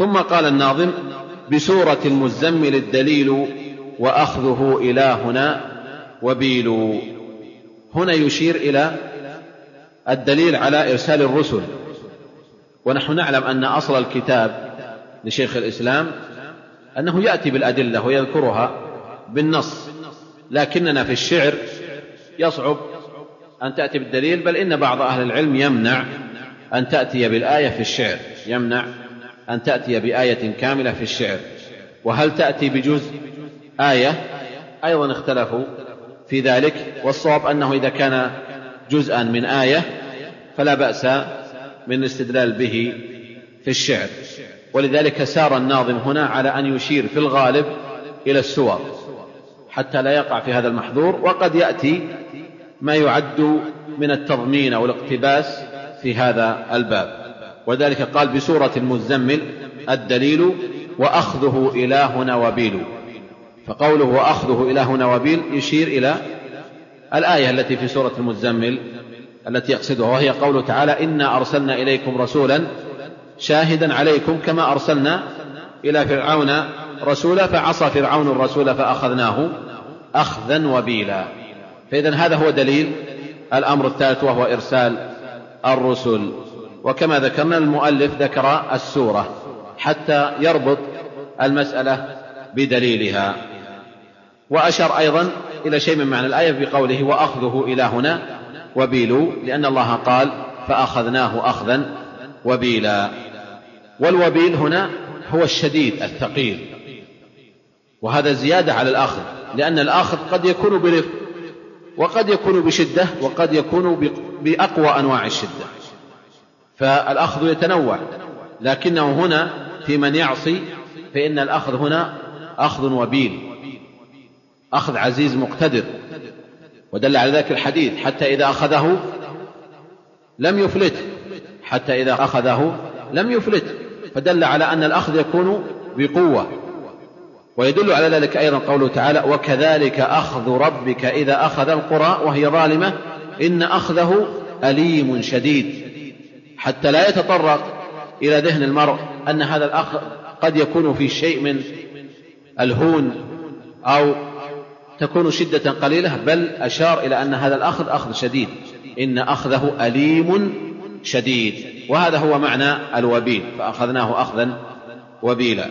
ثم قال الناظم بسورة المزمل الدليل وأخذه إلهنا وبيل. هنا يشير إلى الدليل على إرسال الرسل. ونحن نعلم أن أصل الكتاب لشيخ الإسلام أنه يأتي بالأدلة ويذكرها بالنص لكننا في الشعر يصعب أن تأتي بالدليل بل إن بعض أهل العلم يمنع أن تأتي بالآية في الشعر يمنع أن تأتي بآية كاملة في الشعر. وهل تأتي بجزء آية؟ أيضا اختلفوا في ذلك والصواب أنه إذا كان جزءا من آية فلا بأس من الاستدلال به في الشعر. ولذلك سار الناظم هنا على أن يشير في الغالب إلى السور حتى لا يقع في هذا المحظور وقد يأتي ما يعد من التضمين أو الاقتباس في هذا الباب. وذلك قال بسورة المزمل الدليل وأخذه إلهنا وبيل. فقوله وأخذه إلهنا وبيل يشير إلى الآية التي في سورة المزمل التي يقصدها وهي قوله تعالى إنا أرسلنا إليكم رسولا شاهدا عليكم كما أرسلنا إلى فرعون رسولا فعصى فرعون الرسول فأخذناه أخذا وبيلا. فإذا هذا هو دليل الأمر الثالث وهو إرسال الرسل. وكما ذكرنا المؤلف ذكر السورة حتى يربط المسألة بدليلها. وأشار أيضا إلى شيء من معنى الآية بقوله وأخذه إلى هنا وبيلوا لأن الله قال فأخذناه أخذا وبيلا. والوبيل هنا هو الشديد الثقيل. وهذا زيادة على الأخذ لأن الأخذ قد يكون برفق وقد يكون بشدة وقد يكون بأقوى أنواع الشدة. فالأخذ يتنوع. لكنه هنا في من يعصي فإن الأخذ هنا أخذ وبيل أخذ عزيز مقتدر. ودل على ذلك الحديث حتى إذا أخذه لم يفلته حتى إذا أخذه لم يفلته فدل على أن الأخذ يكون بقوة. ويدل على ذلك أيضا قوله تعالى وكذلك أخذ ربك إذا أخذ القرى وهي ظالمة إن أخذه أليم شديد. حتى لا يتطرق إلى ذهن المرء أن هذا الأخذ قد يكون في شيء من الهون أو تكون شدة قليلة بل أشار إلى أن هذا الأخذ أخذ شديد إن أخذه أليم شديد وهذا هو معنى الوبيل فأخذناه أخذا وبيلا.